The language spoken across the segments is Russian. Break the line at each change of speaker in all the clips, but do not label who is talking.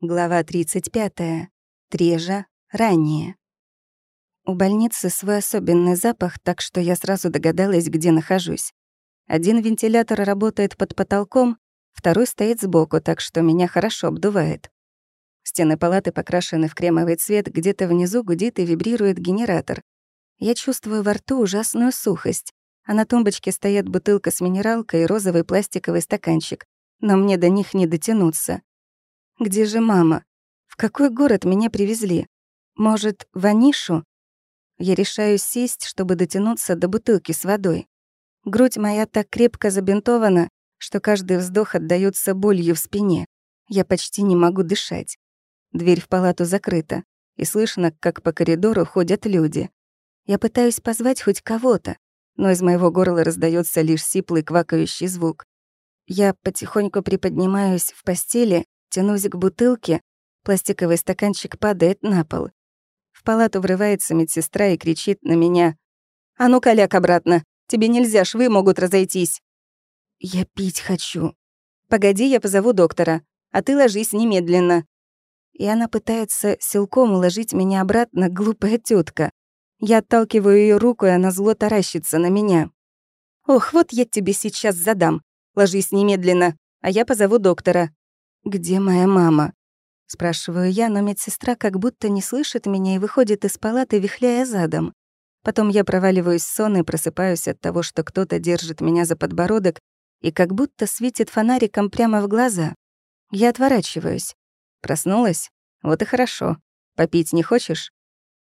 Глава 35. Трежа. Ранее. У больницы свой особенный запах, так что я сразу догадалась, где нахожусь. Один вентилятор работает под потолком, второй стоит сбоку, так что меня хорошо обдувает. Стены палаты покрашены в кремовый цвет, где-то внизу гудит и вибрирует генератор. Я чувствую во рту ужасную сухость, а на тумбочке стоят бутылка с минералкой и розовый пластиковый стаканчик, но мне до них не дотянуться. Где же мама? В какой город меня привезли? Может, в Анишу? Я решаю сесть, чтобы дотянуться до бутылки с водой. Грудь моя так крепко забинтована, что каждый вздох отдаётся болью в спине. Я почти не могу дышать. Дверь в палату закрыта, и слышно, как по коридору ходят люди. Я пытаюсь позвать хоть кого-то, но из моего горла раздается лишь сиплый квакающий звук. Я потихоньку приподнимаюсь в постели Тянусь к бутылке, пластиковый стаканчик падает на пол. В палату врывается медсестра и кричит на меня. «А ну, коляк, обратно! Тебе нельзя, швы могут разойтись!» «Я пить хочу». «Погоди, я позову доктора, а ты ложись немедленно». И она пытается силком уложить меня обратно, глупая тетка. Я отталкиваю ее руку, и она зло таращится на меня. «Ох, вот я тебе сейчас задам. Ложись немедленно, а я позову доктора. «Где моя мама?» Спрашиваю я, но медсестра как будто не слышит меня и выходит из палаты, вихляя задом. Потом я проваливаюсь в сон и просыпаюсь от того, что кто-то держит меня за подбородок и как будто светит фонариком прямо в глаза. Я отворачиваюсь. Проснулась? Вот и хорошо. Попить не хочешь?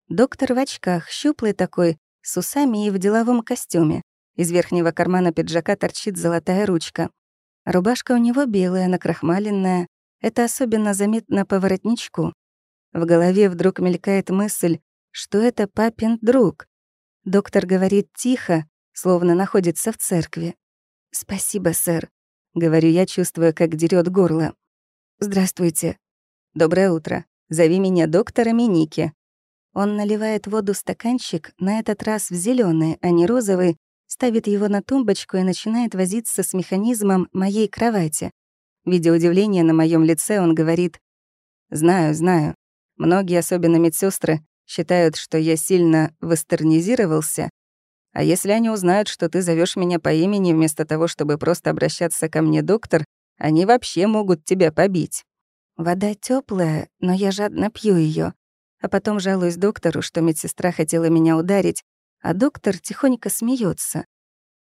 Доктор в очках, щуплый такой, с усами и в деловом костюме. Из верхнего кармана пиджака торчит золотая ручка. Рубашка у него белая, накрахмаленная. Это особенно заметно по воротничку. В голове вдруг мелькает мысль, что это папин друг. Доктор говорит тихо, словно находится в церкви. «Спасибо, сэр», — говорю я, чувствуя, как дерет горло. «Здравствуйте». «Доброе утро. Зови меня доктором Ники». Он наливает воду в стаканчик, на этот раз в зеленый, а не розовый, ставит его на тумбочку и начинает возиться с механизмом моей кровати. Видя удивление на моем лице, он говорит, «Знаю, знаю. Многие, особенно медсестры, считают, что я сильно вестернизировался, а если они узнают, что ты зовешь меня по имени вместо того, чтобы просто обращаться ко мне, доктор, они вообще могут тебя побить». Вода теплая, но я жадно пью ее, а потом жалуюсь доктору, что медсестра хотела меня ударить, а доктор тихонько смеется.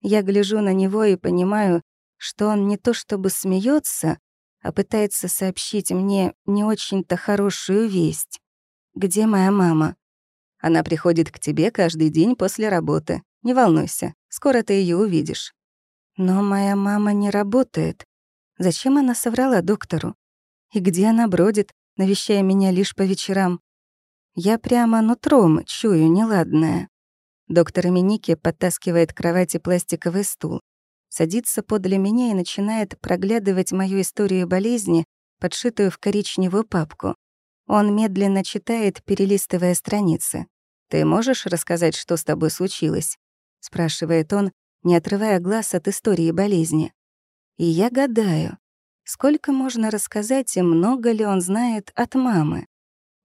Я гляжу на него и понимаю, что он не то чтобы смеется, а пытается сообщить мне не очень-то хорошую весть. «Где моя мама?» «Она приходит к тебе каждый день после работы. Не волнуйся, скоро ты ее увидишь». «Но моя мама не работает. Зачем она соврала доктору? И где она бродит, навещая меня лишь по вечерам? Я прямо нутром чую неладное. Доктор Миники подтаскивает к кровати пластиковый стул, садится подле меня и начинает проглядывать мою историю болезни, подшитую в коричневую папку. Он медленно читает, перелистывая страницы. «Ты можешь рассказать, что с тобой случилось?» — спрашивает он, не отрывая глаз от истории болезни. И я гадаю, сколько можно рассказать и много ли он знает от мамы.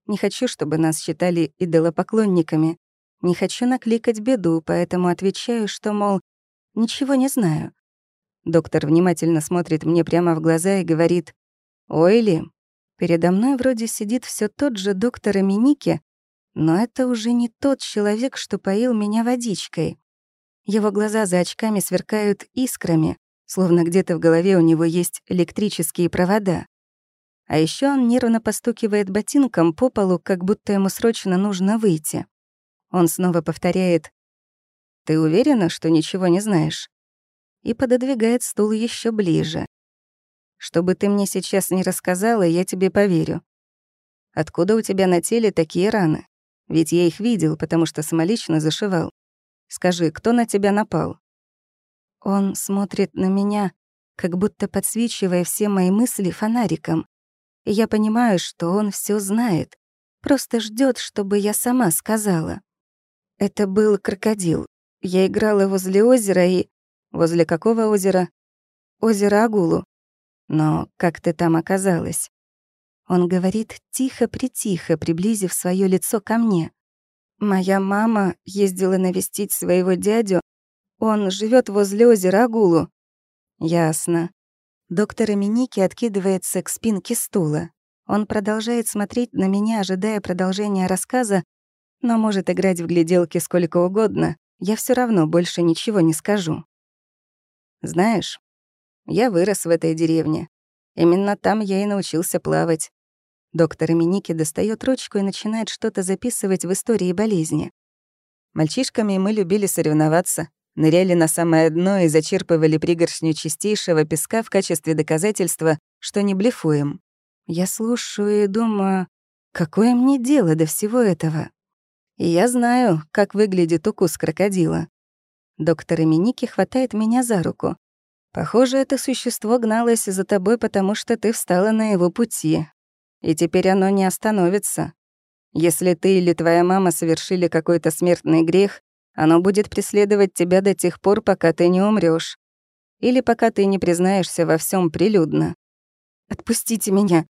Не хочу, чтобы нас считали идолопоклонниками, не хочу накликать беду, поэтому отвечаю, что, мол, ничего не знаю. Доктор внимательно смотрит мне прямо в глаза и говорит, «Ой ли, передо мной вроде сидит все тот же доктор Аминики, но это уже не тот человек, что поил меня водичкой. Его глаза за очками сверкают искрами, словно где-то в голове у него есть электрические провода. А еще он нервно постукивает ботинком по полу, как будто ему срочно нужно выйти. Он снова повторяет «Ты уверена, что ничего не знаешь?» и пододвигает стул еще ближе. «Что бы ты мне сейчас не рассказала, я тебе поверю. Откуда у тебя на теле такие раны? Ведь я их видел, потому что самолично зашивал. Скажи, кто на тебя напал?» Он смотрит на меня, как будто подсвечивая все мои мысли фонариком. И я понимаю, что он все знает, просто ждет, чтобы я сама сказала. Это был крокодил. Я играла возле озера и... Возле какого озера? Озеро Агулу. Но как ты там оказалась? Он говорит тихо-притихо, приблизив свое лицо ко мне. «Моя мама ездила навестить своего дядю. Он живет возле озера Агулу». «Ясно». Доктор Эминики откидывается к спинке стула. Он продолжает смотреть на меня, ожидая продолжения рассказа, но может играть в гляделки сколько угодно. Я все равно больше ничего не скажу. Знаешь, я вырос в этой деревне. Именно там я и научился плавать. Доктор Миники достает ручку и начинает что-то записывать в истории болезни. Мальчишками мы любили соревноваться, ныряли на самое дно и зачерпывали пригоршню чистейшего песка в качестве доказательства, что не блефуем. Я слушаю и думаю, какое мне дело до всего этого? И я знаю, как выглядит укус крокодила. Доктор Миники хватает меня за руку. Похоже, это существо гналось за тобой, потому что ты встала на его пути. И теперь оно не остановится. Если ты или твоя мама совершили какой-то смертный грех, оно будет преследовать тебя до тех пор, пока ты не умрешь, Или пока ты не признаешься во всем прилюдно. «Отпустите меня!»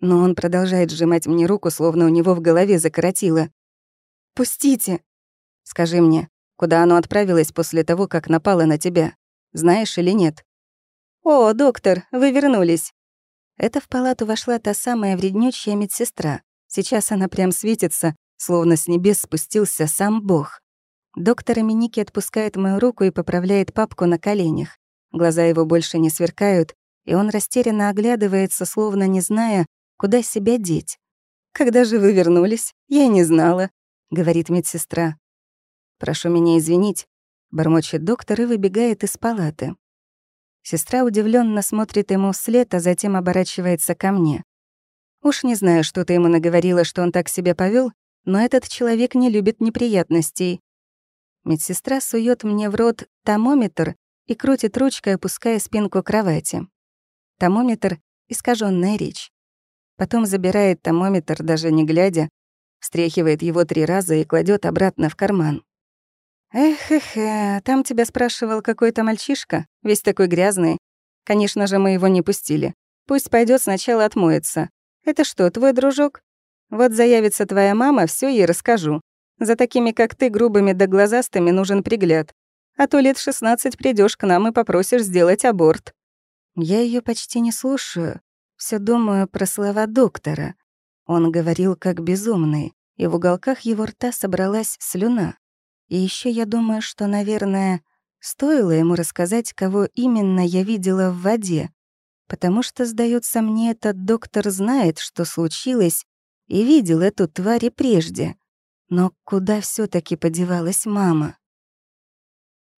Но он продолжает сжимать мне руку, словно у него в голове закоротило. «Пустите!» «Скажи мне, куда оно отправилось после того, как напало на тебя?» Знаешь или нет?» «О, доктор, вы вернулись!» Это в палату вошла та самая вреднючая медсестра. Сейчас она прям светится, словно с небес спустился сам Бог. Доктор Миники отпускает мою руку и поправляет папку на коленях. Глаза его больше не сверкают, и он растерянно оглядывается, словно не зная, куда себя деть. «Когда же вы вернулись? Я не знала», — говорит медсестра. «Прошу меня извинить, Бормочет доктор и выбегает из палаты. Сестра удивленно смотрит ему вслед, а затем оборачивается ко мне. Уж не знаю, что ты ему наговорила, что он так себя повел, но этот человек не любит неприятностей. Медсестра сует мне в рот томометр и крутит ручкой, опуская спинку кровати. Томометр — искаженная речь. Потом забирает томометр, даже не глядя, встряхивает его три раза и кладет обратно в карман. «Эх-эх, там тебя спрашивал какой-то мальчишка, весь такой грязный. Конечно же, мы его не пустили. Пусть пойдет сначала отмоется. Это что, твой дружок? Вот заявится твоя мама, все ей расскажу. За такими, как ты, грубыми да глазастыми нужен пригляд. А то лет 16 придешь к нам и попросишь сделать аборт». Я ее почти не слушаю. Все думаю про слова доктора. Он говорил как безумный, и в уголках его рта собралась слюна. И еще я думаю, что, наверное, стоило ему рассказать, кого именно я видела в воде, потому что, сдается мне, этот доктор знает, что случилось, и видел эту тварь и прежде. Но куда все таки подевалась мама?